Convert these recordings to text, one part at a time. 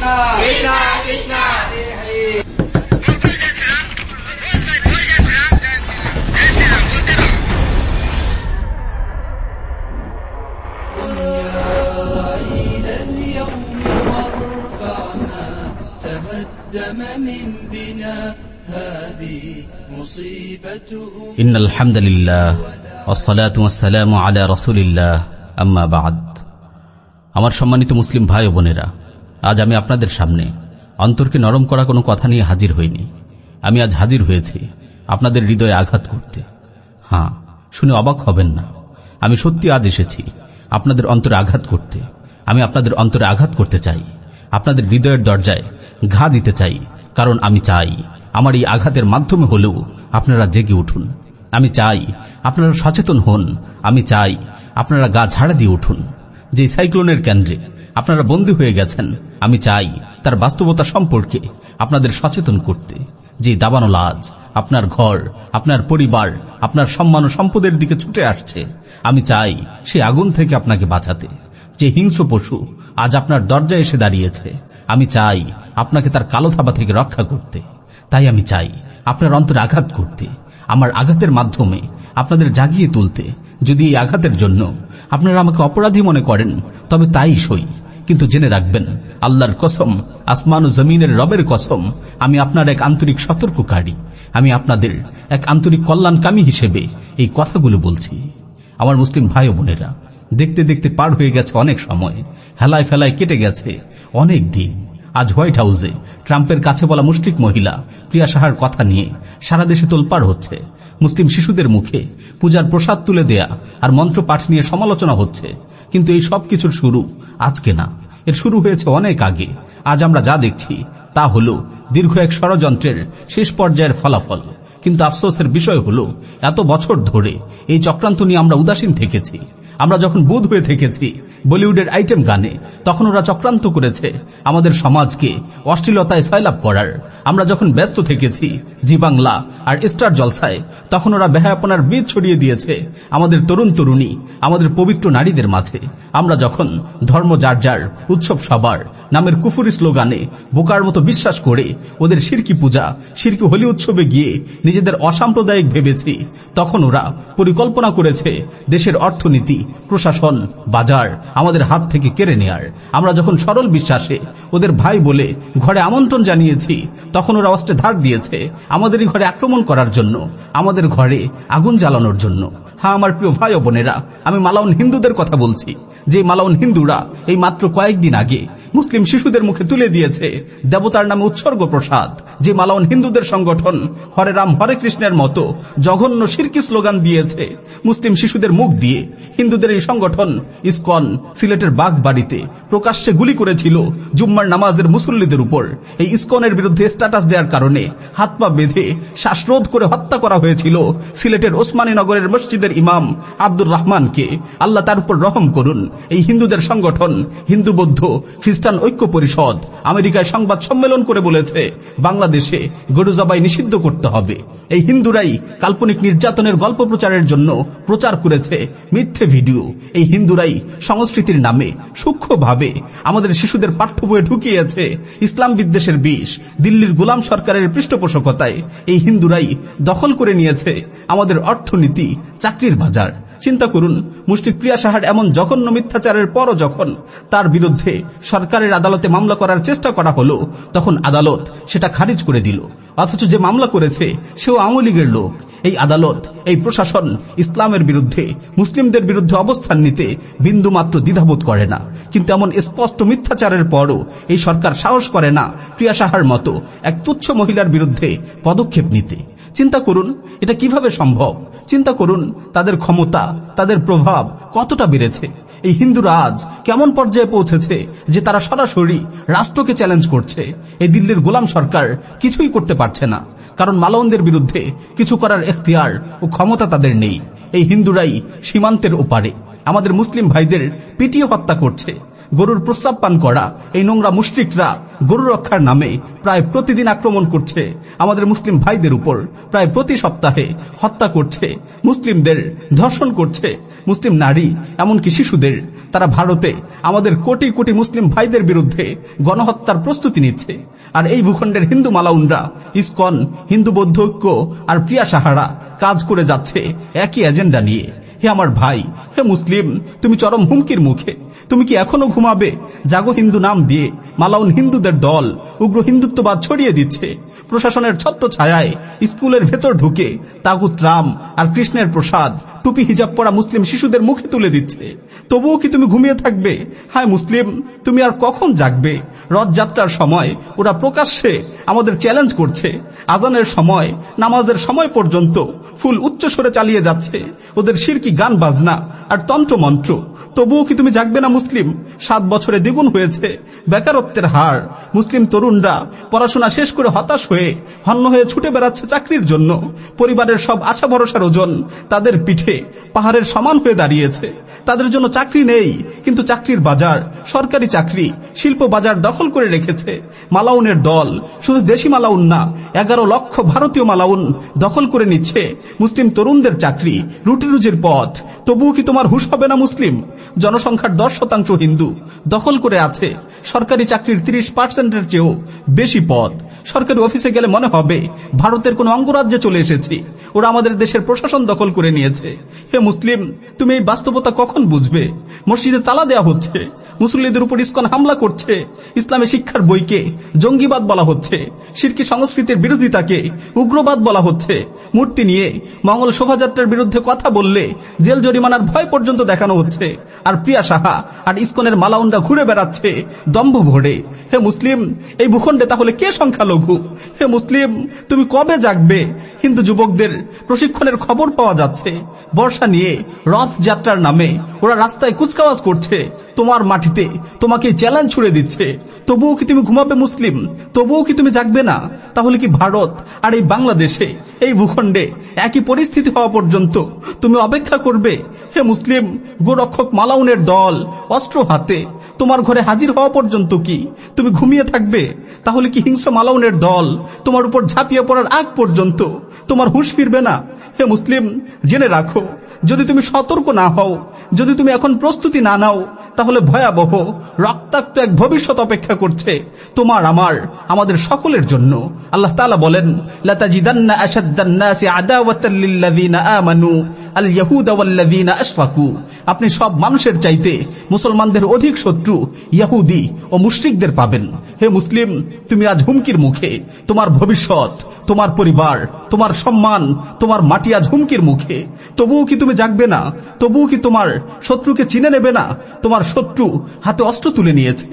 Krishna, Krishna. إن الحمد لله والصلاة والسلام على رسول الله أما بعد আমার সম্মানিত মুসলিম ভাই ও বোনেরা আজ আমি আপনাদের সামনে অন্তরকে নরম করা কোনো কথা নিয়ে হাজির হইনি। আমি আজ হাজির হয়েছি আপনাদের হৃদয়ে আঘাত করতে। হ্যাঁ শুনে অবাক হবেন না। আমি সত্যি আজ এসেছি আপনাদের অন্তরে আঘাত করতে। আমি আপনাদের অন্তরে আঘাত করতে চাই। আপনাদের হৃদয়ের দরজায় ঘা দিতে চাই, কারণ আমি চাই আমার এই আঘাতের মাধ্যমে হলেও আপনারা জেগে উঠুন। আমি চাই আপনারা সচেতন হন। আমি চাই আপনারা গা ঝাড়া দিয়ে উঠুন। যে সাইক্লোনের কেন্দ্রে আপনারা বন্দী হয়ে গেছেন, আমি চাই তার বাস্তবতা সম্পর্কে আপনাদের সচেতন করতে। যে দাবানো লাজ আপনার ঘর, আপনার পরিবার, আপনার সম্মান ও সম্পদের দিকে ছুটে আসছে, আমি চাই সে আগুন থেকে আপনাকে বাঁচাতে। যে হিংস্র পশু আজ আপনার দরজায় এসে দাঁড়িয়েছে, আমি চাই আপনাকে তার কালো থাবা থেকে রক্ষা করতে। তাই আমি চাই আপনার অন্তরে আঘাত করতে। আমার আঘাতের মাধ্যমে আপনাদের জাগিয়ে তুলতে। যদি এই আঘাতের জন্য আপনারা আমাকে অপরাধী মনে করেন, তবে তাই সই। কিন্তু জেনে রাখবেন, আল্লাহর কসম, আসমান ও জমিনের রবের কসম, আমি আপনার এক আন্তরিক সতর্ককারী। আমি আপনাদের এক আন্তরিক কল্যাণকামী হিসেবে এই কথাগুলো বলছি। আমার মুসলিম ভাই বোনেরা, দেখতে দেখতে পার হয়ে গেছে অনেক সময়। হেলায় ফেলায় কেটে গেছে অনেক দিন। আজ হোয়াইট হাউসে ট্রাম্পের কাছে বলা মুসলিক মহিলা, প্রিয়া সাহার কথা নিয়ে সারা দেশে তোলপাড় হচ্ছে। মুসলিম শিশুদের মুখে পূজার প্রসাদ তুলে দেয়া আর মন্ত্র পাঠ নিয়ে সমালোচনা হচ্ছে। কিন্তু এই সব কিছুর শুরু আজকে না। এর শুরু হয়েছে অনেক আগে। আজ আমরা যা দেখছি তা হল দীর্ঘ এক ষড়যন্ত্রের শেষ পর্যায়ের ফলাফল। কিন্তু আফসোসের বিষয় হল, এত বছর ধরে এই চক্রান্ত নিয়ে আমরা উদাসীন থেকেছি। আমরা যখন বুধ হয়ে থেকেছি বলিউডের আইটেম গানে, তখন ওরা চক্রান্ত করেছে আমাদের সমাজকে অশ্লীলতায় সয়লাভ করার। আমরা যখন ব্যস্ত থেকেছি জি বাংলা আর স্টার জলসায়, তখন ওরা বেহায়াপনার বীজ ছড়িয়ে দিয়েছে আমাদের তরুণ তরুণী, আমাদের পবিত্র নারীদের মাঝে। আমরা যখন ধর্ম যার যার, উৎসব সবার নামের কুফুরি স্লোগানে বোকার মতো বিশ্বাস করে ওদের সিরকি পূজা, সিরকি হোলি উৎসবে গিয়ে নিজেদের অসাম্প্রদায়িক ভেবেছি, তখন ওরা পরিকল্পনা করেছে দেশের অর্থনীতি প্রশাসন, বাজার, আমাদের হাত থেকে কেড়ে নেয়ার। আমরা যখন সরল বিশ্বাসে ওদের ভাই বলে ঘরে আমন্ত্রণ জানিয়েছি, তখন ওরা অস্ত্রে ধার দিয়েছে আমাদেরই ঘরে আক্রমণ করার জন্য, আমাদের ঘরে আগুন জ্বালানোর জন্য। হ্যাঁ আমার প্রিয় ভাই বোনেরা, আমি মালাউন হিন্দুদের কথা বলছি। যে মালাউন হিন্দুরা এই মাত্র কয়েকদিন আগে মুসলিম শিশুদের মুখে তুলে দিয়েছে দেবতার নামে উৎসর্গ প্রসাদ যে মালাউন হিন্দুদের সংগঠন হরে রাম হরে কৃষ্ণের মতো জঘন্য সিরকি স্লোগান দিয়েছে মুসলিম শিশুদের মুখ দিয়ে হিন্দুদের এই সংগঠন, ইসকন, সিলেটের বাঘ বাড়িতে প্রকাশ্যে গুলি করেছিল জুম্মার নামাজের মুসল্লিদের উপর। এই ইসকনের বিরুদ্ধে স্ট্যাটাস দেওয়ার কারণে হাত পা বেঁধে শ্বাসরোধ করে হত্যা করা হয়েছিল সিলেটের ওসমানী নগরের মসজিদের ইমাম আব্দুর রহমানকে। আল্লাহ তার উপর রহম করুন। এই হিন্দুদের সংগঠন, হিন্দু বৌদ্ধ খ্রিস্টান ঐক্য পরিষদ, আমেরিকায় সংবাদ সম্মেলন করে বলেছে, বাংলাদেশে গরু জবাই নিষিদ্ধ করতে হবে। এই হিন্দুরাই কাল্পনিক নির্যাতনের গল্প প্রচারের জন্য প্রচার করেছে মিথ্যে ভিডিও এই হিন্দুরাই সংস্কৃতির নামে সূক্ষ্মভাবে আমাদের শিশুদের পাঠ্য বইয়ে ঢুকিয়েছে ইসলাম বিদ্বেষের বিষ, দিল্লির গোলাম সরকারের পৃষ্ঠপোষকতায়। এই হিন্দুরাই দখল করে নিয়েছে আমাদের অর্থনীতি, চাকরির বাজার। চিন্তা করুন মুশফিক প্রিয়া সাহার এমন জঘন্য মিথ্যাচারের পরও যখন তার বিরুদ্ধে সরকারের আদালতে মামলা করার চেষ্টা করা হলো, তখন আদালত সেটা খারিজ করে দিল। অথচ যে মামলা করেছে, সেও আওয়ামী লীগের লোক। এই আদালত, এই প্রশাসন ইসলামের বিরুদ্ধে, মুসলিমদের বিরুদ্ধে অবস্থান নিতে বিন্দু মাত্র দ্বিধাবোধ করে না। কিন্তু এমন স্পষ্ট মিথ্যাচারের পরও এই সরকার সাহস করে না প্রিয়া সাহার মতো এক তুচ্ছ মহিলার বিরুদ্ধে পদক্ষেপ নিতে। চিন্তা করুন, এটা কীভাবে সম্ভব? চিন্তা করুন, তাদের ক্ষমতা তাদের প্রভাব কতটা বেড়েছে? এই হিন্দু রাজ কেমন পর্যায়ে পৌঁছেছে যে তারা সরাসরি রাষ্ট্রকে চ্যালেঞ্জ করছে? এই দিল্লির গোলাম সরকার কিছুই করতে পারছে না। কারণ মালওয়ানদের বিরুদ্ধে কিছু করার এখতিয়ার ও ক্ষমতা তাদের নেই। এই হিন্দুরাই সীমান্তের ওপারে। আমাদের মুসলিম ভাইদের পিটিয়ে হত্যা করছে। গরুর প্রস্রাব পান করা। এই নোংরা মুশ্রিকরা গরু রক্ষার নামে প্রায় প্রতিদিন আক্রমণ করছে। আমাদের মুসলিম ভাইদের উপর প্রায় প্রতি সপ্তাহে হত্যা করছে। মুসলিমদের ধর্ষণ করছে। মুসলিম নারী, এমনকি শিশুদের। তারা ভারতে আমাদের কোটি কোটি মুসলিম ভাইদের বিরুদ্ধে গণহত্যার প্রস্তুতি নিচ্ছে। আর এই ভূখণ্ডের হিন্দু মালাউনরা, ইস্কন, হিন্দু বৌদ্ধ ঐক্য আর প্রিয়া সাহারা কাজ করে যাচ্ছে একই এজেন্ডা নিয়ে। হে আমার ভাই, হে মুসলিম, তুমি চরম হুমকির মুখে। তুমি কি এখনও ঘুমাবে? জাগো হিন্দু নাম দিয়ে। মালাউন হিন্দুদের দল উগ্র হিন্দুত্ববাদ ছড়িয়ে দিচ্ছে। প্রশাসনের ছত্র ছায়ায় স্কুলের ভেতর ঢুকে তাগুত রাম আর কৃষ্ণের প্রসাদ, টুপি, হিজাব পরা মুসলিম শিশুদের মুখে তুলে দিচ্ছে। তবুও কি তুমি ঘুমিয়ে থাকবে? হায় মুসলিম, তুমি আর কখন জাগবে? রথযাত্রার সময় ওরা প্রকাশ্যে আমাদের চ্যালেঞ্জ করছে। আজানের সময়, নামাজের সময় পর্যন্ত ফুল উচ্চ সরে চালিয়ে যাচ্ছে। ওদের শিরকি গান বাজনা আর তন্ত্র মন্ত্র তবুও কি তুমি জাগবে না মুসলিম? সাত বছরে দ্বিগুণ হয়েছে। বেকারত্বের হার। মুসলিম তরুণরা পড়াশোনা শেষ করে হতাশ হয়ে হন্য হয়ে ছুটে বেড়াচ্ছে চাকরির জন্য। পরিবারের সব আশা ভরসার ওজন তাদের পিঠে পাহাড়ের সমান হয়ে দাঁড়িয়েছে। তাদের জন্য চাকরি নেই, কিন্তু চাকরির বাজার, সরকারি চাকরি, শিল্প বাজার দখল করে রেখেছে। মালাউনের দল শুধু দেশি মালাউন না, এগারো লক্ষ ভারতীয় মালাউন দখল করে নিচ্ছে। মুসলিম তরুণদের চাকরি রুটি রুজির পথ। তবুও কি তোমার হুশ হবে না মুসলিম? জনসংখ্যার দশ শতাংশ হিন্দু। দখল করে আছে। সরকারি চাকরির তিরিশ পার্সেন্টের চেয়েও বেশি পদ। সরকারি অফিসে গেলে মনে হবে, ভারতের কোন অঙ্গরাজ্যে চলে এসেছি। ওরা আমাদের দেশের প্রশাসন দখল করে নিয়েছে। হে মুসলিম, তুমি এই বাস্তবতা কখন বুঝবে? মসজিদে তালা দেয়া হচ্ছে। মুসল্লিদের উপর ইস্কন হামলা করছে। ইসলামী শিক্ষার বইকে জঙ্গিবাদ বলা হচ্ছে। শিরকি সংস্কৃতির বিরোধিতাকে উগ্রবাদ বলা হচ্ছে। মূর্তি নিয়ে মঙ্গল শোভাযাত্রার বিরুদ্ধে কথা বললে জেল জরিমানার ভয় পর্যন্ত দেখানো হচ্ছে। আর প্রিয়া সাহা আর ইস্কনের মালাউন্ডা ঘুরে বেড়াচ্ছে দম্ভ ভরে। হে মুসলিম, এই ভূখণ্ডে তাহলে কে সংখ্যালঘু? হে মুসলিম, তুমি কবে জাগবে? হিন্দু যুবকদের প্রশিক্ষণের খবর পাওয়া যাচ্ছে। বর্ষা নিয়ে রথ যাত্রার নামে ওরা রাস্তায় কুচকাওয়াজ করছে। তোমার মাটিতে তোমাকে চ্যালেঞ্জ ছুড়ে দিচ্ছে। তবুও কি তুমি ঘুমাবে মুসলিম? তবুও কি তুমি জাগবে না? তাহলে কি ভারত আর এই বাংলাদেশে, এই ভূখণ্ডে একই পরিস্থিতি হওয়া পর্যন্ত তুমি অপেক্ষা করবে? হে মুসলিম গোরক্ষক মালাউনের দল, অস্ত্র হাতে, তোমার ঘরে হাজির হওয়া পর্যন্ত কি তুমি ঘুমিয়ে থাকবে? তাহলে কি হিংস্র মালাউনের দল, তোমার উপর ঝাঁপিয়ে পড়ার আগ পর্যন্ত তোমার হুশ ফিরবে না? হে মুসলিম, জেনে রাখো যদি তুমি সতর্ক না হও, যদি তুমি এখন প্রস্তুতি না নাও, তাহলে ভয়াবহ, রক্তাক্ত এক ভবিষ্যৎ অপেক্ষা করছে তোমার, আমার, আমাদের সকলের জন্য। আল্লাহ তালা বলেন আপনি সব মানুষের চাইতে মুসলমানদের অধিক শত্রু, ইয়াহুদি ও মুশরিকদের পাবেন। হে মুসলিম, তুমি আজ হুমকির মুখে, তোমার ভবিষ্যৎ, তোমার পরিবার, তোমার সম্মান, তোমার মাটি আজ হুমকির মুখে। তবুও কি তুমি জাগবে না, তবুও কি তোমার শত্রুকে চিনে নেবে না? তোমার শত্রু হাতে অস্ত্র তুলে নিয়েছে।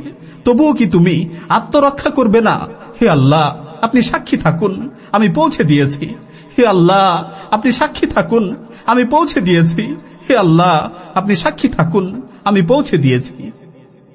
তবুও কি তুমি আত্মরক্ষা করবে না? হে আল্লাহ, আপনি সাক্ষী থাকুন, আমি পৌঁছে দিয়েছি। হে আল্লাহ, আপনি সাক্ষী থাকুন, আমি পৌঁছে দিয়েছি। হে আল্লাহ, আপনি সাক্ষী থাকুন, আমি পৌঁছে দিয়েছি।